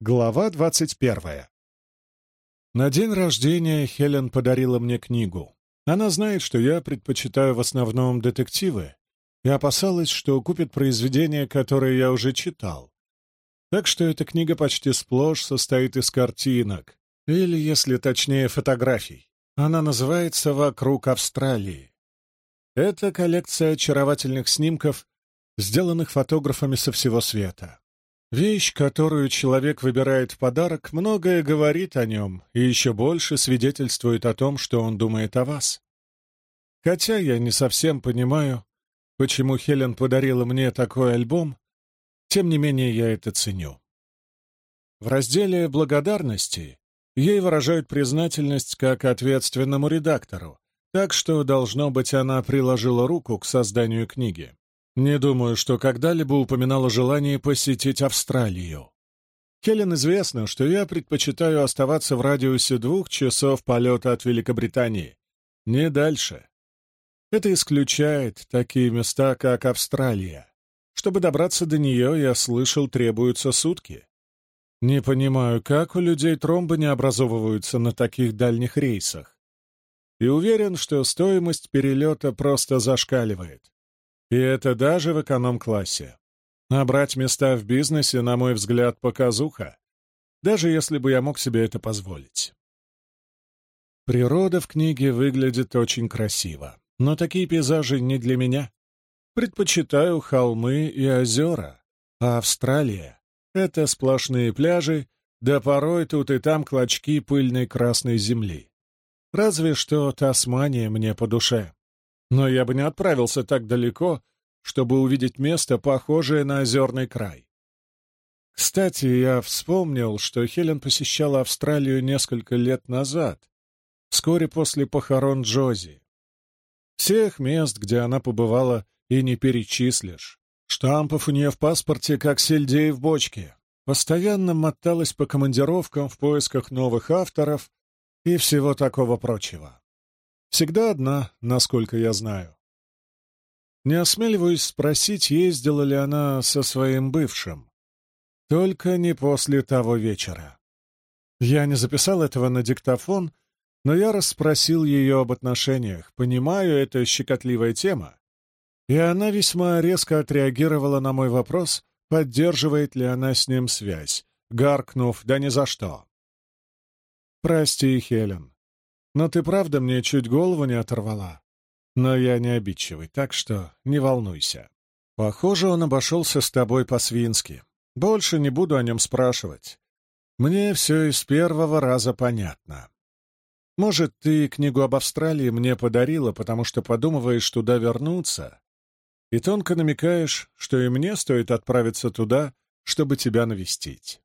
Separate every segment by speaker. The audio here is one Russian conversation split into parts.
Speaker 1: Глава двадцать первая. На день рождения Хелен подарила мне книгу. Она знает, что я предпочитаю в основном детективы, и опасалась, что купит произведение, которое я уже читал. Так что эта книга почти сплошь состоит из картинок, или, если точнее, фотографий. Она называется «Вокруг Австралии». Это коллекция очаровательных снимков, сделанных фотографами со всего света. Вещь, которую человек выбирает в подарок, многое говорит о нем и еще больше свидетельствует о том, что он думает о вас. Хотя я не совсем понимаю, почему Хелен подарила мне такой альбом, тем не менее я это ценю. В разделе «Благодарности» ей выражают признательность как ответственному редактору, так что, должно быть, она приложила руку к созданию книги. Не думаю, что когда-либо упоминала желание посетить Австралию. Хелен известно, что я предпочитаю оставаться в радиусе двух часов полета от Великобритании. Не дальше. Это исключает такие места, как Австралия. Чтобы добраться до нее, я слышал, требуются сутки. Не понимаю, как у людей тромбы не образовываются на таких дальних рейсах. И уверен, что стоимость перелета просто зашкаливает. И это даже в эконом-классе. Набрать места в бизнесе, на мой взгляд, показуха, даже если бы я мог себе это позволить. Природа в книге выглядит очень красиво, но такие пейзажи не для меня. Предпочитаю холмы и озера, а Австралия — это сплошные пляжи, да порой тут и там клочки пыльной красной земли. Разве что Тасмания мне по душе но я бы не отправился так далеко, чтобы увидеть место, похожее на озерный край. Кстати, я вспомнил, что Хелен посещала Австралию несколько лет назад, вскоре после похорон Джози. Всех мест, где она побывала, и не перечислишь. Штампов у нее в паспорте, как сельдей в бочке. Постоянно моталась по командировкам в поисках новых авторов и всего такого прочего. Всегда одна, насколько я знаю. Не осмеливаюсь спросить, ездила ли она со своим бывшим. Только не после того вечера. Я не записал этого на диктофон, но я расспросил ее об отношениях. Понимаю, это щекотливая тема. И она весьма резко отреагировала на мой вопрос, поддерживает ли она с ним связь, гаркнув «да ни за что». «Прости, Хелен, но ты правда мне чуть голову не оторвала. Но я не обидчивый, так что не волнуйся. Похоже, он обошелся с тобой по-свински. Больше не буду о нем спрашивать. Мне все из первого раза понятно. Может, ты книгу об Австралии мне подарила, потому что подумываешь туда вернуться, и тонко намекаешь, что и мне стоит отправиться туда, чтобы тебя навестить.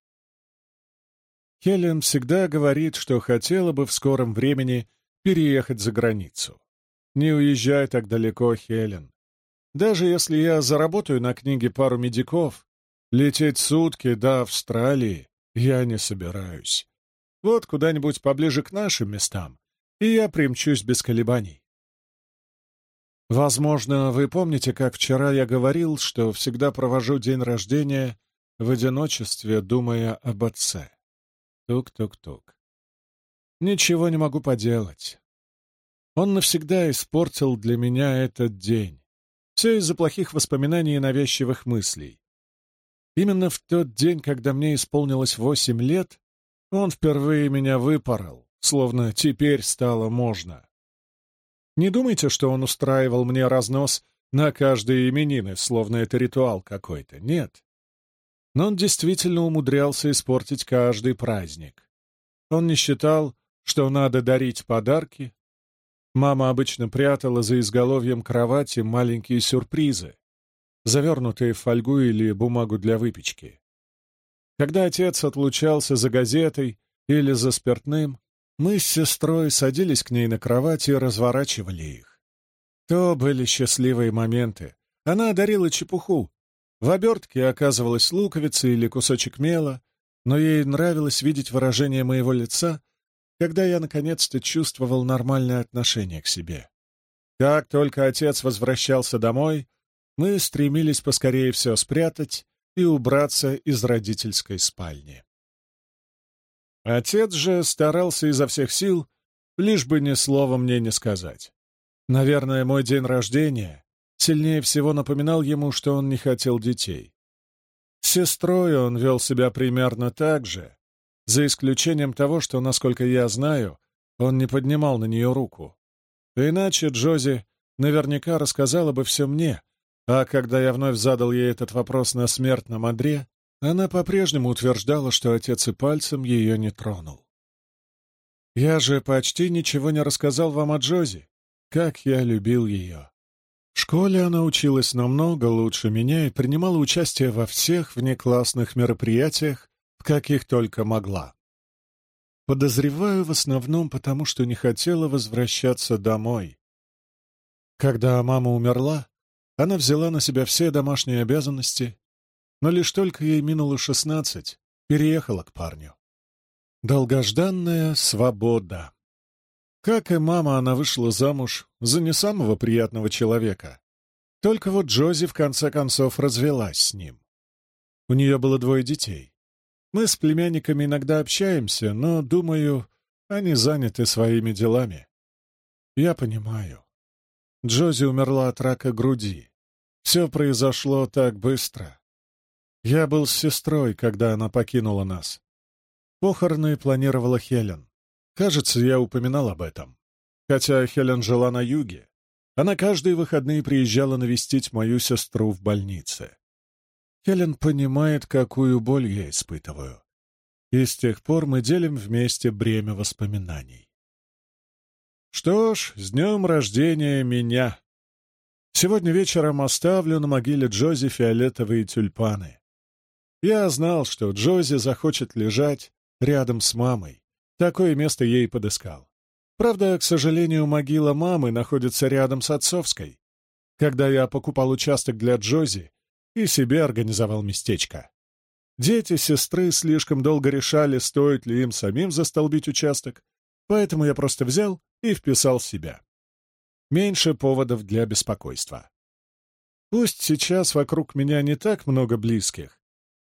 Speaker 1: Хелен всегда говорит, что хотела бы в скором времени переехать за границу. Не уезжай так далеко, Хелен. Даже если я заработаю на книге пару медиков, лететь сутки до Австралии я не собираюсь. Вот куда-нибудь поближе к нашим местам, и я примчусь без колебаний. Возможно, вы помните, как вчера я говорил, что всегда провожу день рождения в одиночестве, думая об отце. Тук-тук-тук. Ничего не могу поделать. Он навсегда испортил для меня этот день. Все из-за плохих воспоминаний и навязчивых мыслей. Именно в тот день, когда мне исполнилось восемь лет, он впервые меня выпорол, словно теперь стало можно. Не думайте, что он устраивал мне разнос на каждые именины, словно это ритуал какой-то. Нет но он действительно умудрялся испортить каждый праздник. Он не считал, что надо дарить подарки. Мама обычно прятала за изголовьем кровати маленькие сюрпризы, завернутые в фольгу или бумагу для выпечки. Когда отец отлучался за газетой или за спиртным, мы с сестрой садились к ней на кровать и разворачивали их. То были счастливые моменты. Она одарила чепуху, в обертке оказывалась луковица или кусочек мела, но ей нравилось видеть выражение моего лица, когда я наконец-то чувствовал нормальное отношение к себе. Как только отец возвращался домой, мы стремились поскорее все спрятать и убраться из родительской спальни. Отец же старался изо всех сил, лишь бы ни слова мне не сказать. Наверное, мой день рождения сильнее всего напоминал ему, что он не хотел детей. С сестрой он вел себя примерно так же, за исключением того, что, насколько я знаю, он не поднимал на нее руку. Иначе Джози наверняка рассказала бы все мне, а когда я вновь задал ей этот вопрос на смертном одре, она по-прежнему утверждала, что отец и пальцем ее не тронул. Я же почти ничего не рассказал вам о Джози, как я любил ее. В школе она училась намного лучше меня и принимала участие во всех внеклассных мероприятиях, в каких только могла. Подозреваю в основном потому, что не хотела возвращаться домой. Когда мама умерла, она взяла на себя все домашние обязанности но лишь только ей минуло шестнадцать, переехала к парню. Долгожданная свобода. Как и мама, она вышла замуж за не самого приятного человека. Только вот Джози в конце концов развелась с ним. У нее было двое детей. Мы с племянниками иногда общаемся, но, думаю, они заняты своими делами. Я понимаю. Джози умерла от рака груди. Все произошло так быстро. Я был с сестрой, когда она покинула нас. Похороны планировала Хелен. Кажется, я упоминал об этом. Хотя Хелен жила на юге, она каждые выходные приезжала навестить мою сестру в больнице. Хелен понимает, какую боль я испытываю. И с тех пор мы делим вместе бремя воспоминаний. Что ж, с днем рождения меня! Сегодня вечером оставлю на могиле Джози фиолетовые тюльпаны. Я знал, что Джози захочет лежать рядом с мамой. Такое место ей подыскал. Правда, к сожалению, могила мамы находится рядом с отцовской. Когда я покупал участок для Джози и себе организовал местечко. Дети сестры слишком долго решали, стоит ли им самим застолбить участок, поэтому я просто взял и вписал себя. Меньше поводов для беспокойства. Пусть сейчас вокруг меня не так много близких,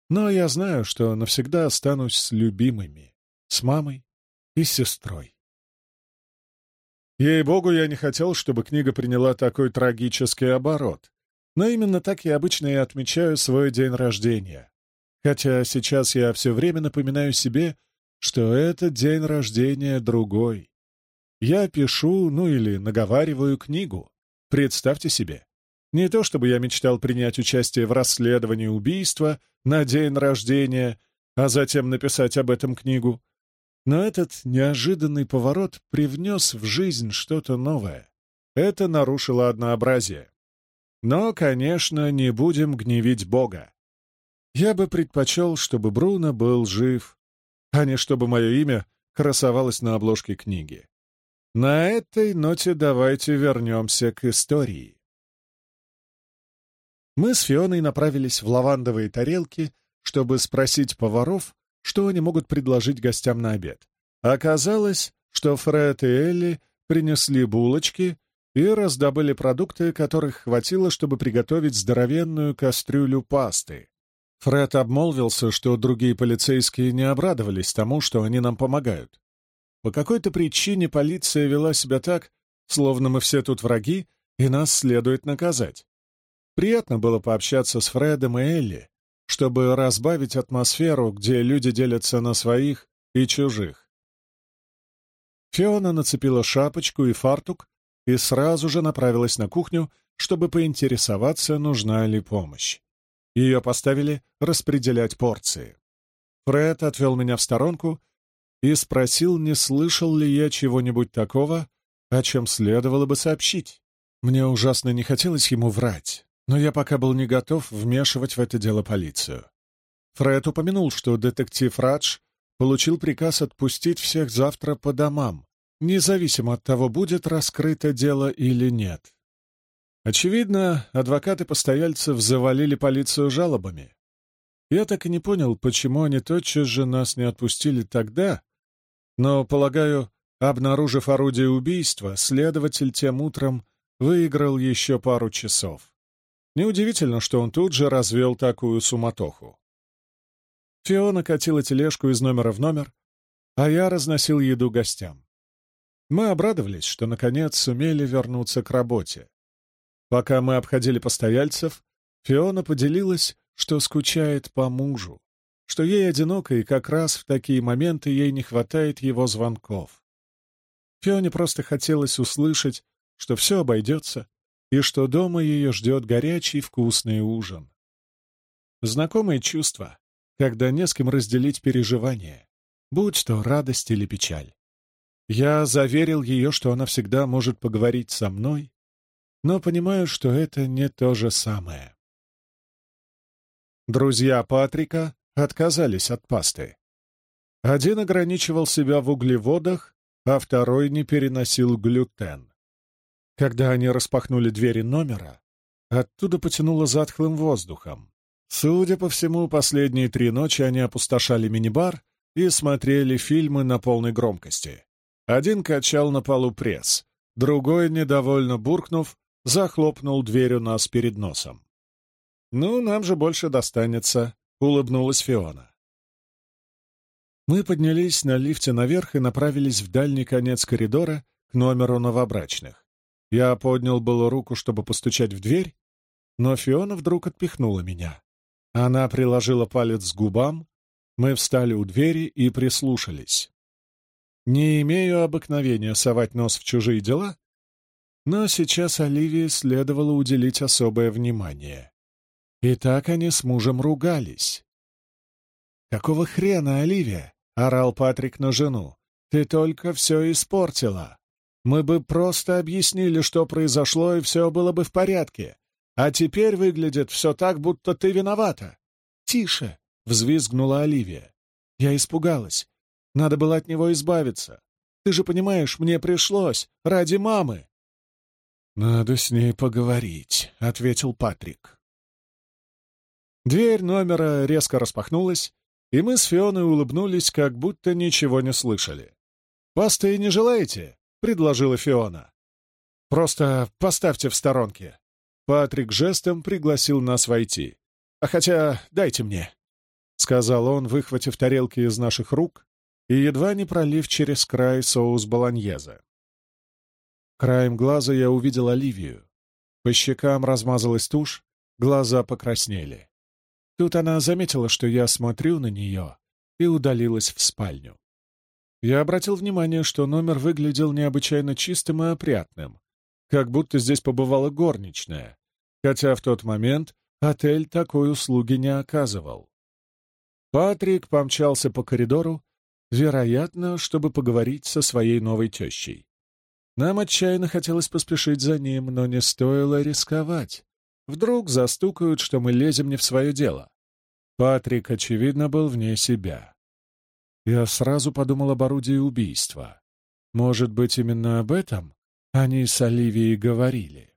Speaker 1: но я знаю, что навсегда останусь с любимыми, с мамой и сестрой. Ей-богу, я не хотел, чтобы книга приняла такой трагический оборот. Но именно так я обычно и отмечаю свой день рождения. Хотя сейчас я все время напоминаю себе, что это день рождения другой. Я пишу, ну или наговариваю книгу. Представьте себе. Не то чтобы я мечтал принять участие в расследовании убийства на день рождения, а затем написать об этом книгу. Но этот неожиданный поворот привнес в жизнь что-то новое. Это нарушило однообразие. Но, конечно, не будем гневить Бога. Я бы предпочел, чтобы Бруно был жив, а не чтобы мое имя красовалось на обложке книги. На этой ноте давайте вернемся к истории. Мы с Фионой направились в лавандовые тарелки, чтобы спросить поваров, что они могут предложить гостям на обед. Оказалось, что Фред и Элли принесли булочки и раздобыли продукты, которых хватило, чтобы приготовить здоровенную кастрюлю пасты. Фред обмолвился, что другие полицейские не обрадовались тому, что они нам помогают. По какой-то причине полиция вела себя так, словно мы все тут враги, и нас следует наказать. Приятно было пообщаться с Фредом и Элли, чтобы разбавить атмосферу, где люди делятся на своих и чужих. Фиона нацепила шапочку и фартук и сразу же направилась на кухню, чтобы поинтересоваться, нужна ли помощь. Ее поставили распределять порции. Фред отвел меня в сторонку и спросил, не слышал ли я чего-нибудь такого, о чем следовало бы сообщить. Мне ужасно не хотелось ему врать, но я пока был не готов вмешивать в это дело полицию. Фред упомянул, что детектив Радж получил приказ отпустить всех завтра по домам, независимо от того, будет раскрыто дело или нет. Очевидно, адвокаты постояльцев завалили полицию жалобами. Я так и не понял, почему они тотчас же нас не отпустили тогда, но, полагаю, обнаружив орудие убийства, следователь тем утром выиграл еще пару часов. Неудивительно, что он тут же развел такую суматоху. Фиона катила тележку из номера в номер, а я разносил еду гостям. Мы обрадовались, что, наконец, сумели вернуться к работе. Пока мы обходили постояльцев, Фиона поделилась, что скучает по мужу, что ей одиноко, и как раз в такие моменты ей не хватает его звонков. Фионе просто хотелось услышать, что все обойдется, и что дома ее ждет горячий вкусный ужин. Знакомые чувства, когда не с кем разделить переживания, будь то радость или печаль. Я заверил ее, что она всегда может поговорить со мной, но понимаю, что это не то же самое. Друзья Патрика отказались от пасты. Один ограничивал себя в углеводах, а второй не переносил глютен. Когда они распахнули двери номера, оттуда потянуло затхлым воздухом. Судя по всему, последние три ночи они опустошали мини-бар и смотрели фильмы на полной громкости. Один качал на полу пресс, другой, недовольно буркнув, захлопнул дверь у нас перед носом. «Ну, нам же больше достанется», — улыбнулась Фиона. Мы поднялись на лифте наверх и направились в дальний конец коридора к номеру новобрачных. Я поднял было руку, чтобы постучать в дверь, но Фиона вдруг отпихнула меня. Она приложила палец к губам, мы встали у двери и прислушались. Не имею обыкновения совать нос в чужие дела, но сейчас Оливии следовало уделить особое внимание. И так они с мужем ругались. «Какого хрена, Оливия?» — орал Патрик на жену. «Ты только все испортила. Мы бы просто объяснили, что произошло, и все было бы в порядке. А теперь выглядит все так, будто ты виновата». «Тише!» — взвизгнула Оливия. «Я испугалась. Надо было от него избавиться. Ты же понимаешь, мне пришлось. Ради мамы!» «Надо с ней поговорить», — ответил Патрик. Дверь номера резко распахнулась, и мы с Фионой улыбнулись, как будто ничего не слышали. «Пасты не желаете?» — предложила Фиона. «Просто поставьте в сторонке». Патрик жестом пригласил нас войти. «А хотя дайте мне», — сказал он, выхватив тарелки из наших рук и едва не пролив через край соус болоньезе. Краем глаза я увидел Оливию. По щекам размазалась тушь, глаза покраснели. Тут она заметила, что я смотрю на нее, и удалилась в спальню. Я обратил внимание, что номер выглядел необычайно чистым и опрятным, как будто здесь побывала горничная, хотя в тот момент отель такой услуги не оказывал. Патрик помчался по коридору, вероятно, чтобы поговорить со своей новой тещей. Нам отчаянно хотелось поспешить за ним, но не стоило рисковать. Вдруг застукают, что мы лезем не в свое дело. Патрик, очевидно, был вне себя. Я сразу подумал об орудии убийства. Может быть, именно об этом они с Оливией говорили.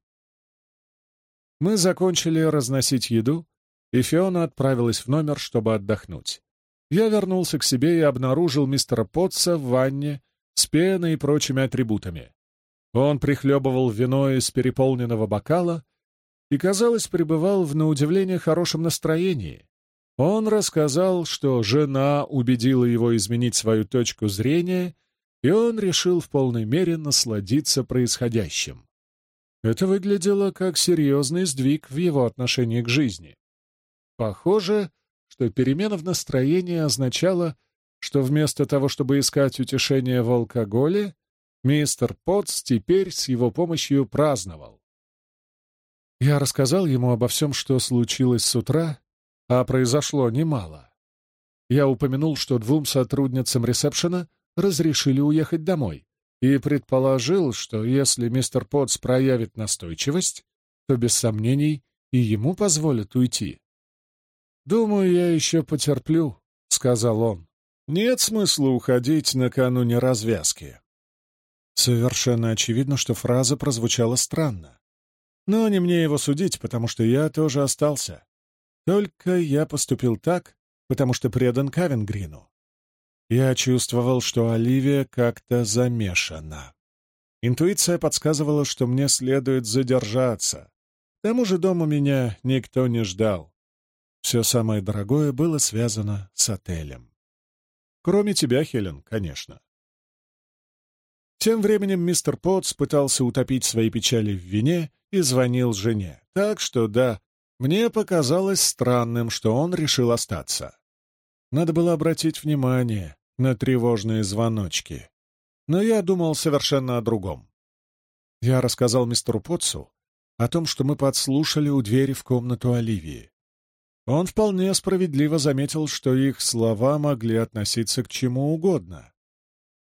Speaker 1: Мы закончили разносить еду, и Фиона отправилась в номер, чтобы отдохнуть. Я вернулся к себе и обнаружил мистера Потца в ванне с пеной и прочими атрибутами. Он прихлебывал вино из переполненного бокала и, казалось, пребывал в, на удивление, хорошем настроении. Он рассказал, что жена убедила его изменить свою точку зрения, и он решил в полной мере насладиться происходящим. Это выглядело как серьезный сдвиг в его отношении к жизни. Похоже, что перемена в настроении означала, что вместо того, чтобы искать утешение в алкоголе, мистер Потс теперь с его помощью праздновал. Я рассказал ему обо всем, что случилось с утра, а произошло немало. Я упомянул, что двум сотрудницам ресепшена разрешили уехать домой, и предположил, что если мистер Потс проявит настойчивость, то, без сомнений, и ему позволят уйти. «Думаю, я еще потерплю», — сказал он. «Нет смысла уходить накануне развязки». Совершенно очевидно, что фраза прозвучала странно. Но не мне его судить, потому что я тоже остался. Только я поступил так, потому что предан Кавенгрину. Я чувствовал, что Оливия как-то замешана. Интуиция подсказывала, что мне следует задержаться. К тому же дома меня никто не ждал. Все самое дорогое было связано с отелем. Кроме тебя, Хелен, конечно. Тем временем мистер Потс пытался утопить свои печали в вине и звонил жене. Так что, да, мне показалось странным, что он решил остаться. Надо было обратить внимание на тревожные звоночки. Но я думал совершенно о другом. Я рассказал мистеру Потсу о том, что мы подслушали у двери в комнату Оливии. Он вполне справедливо заметил, что их слова могли относиться к чему угодно.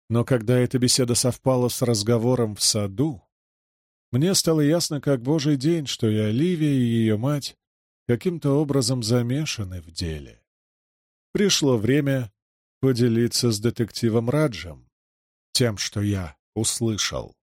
Speaker 1: Но когда эта беседа совпала с разговором в саду, мне стало ясно, как божий день, что и Оливия, и ее мать каким-то образом замешаны в деле. Пришло время поделиться с детективом Раджем тем, что я услышал.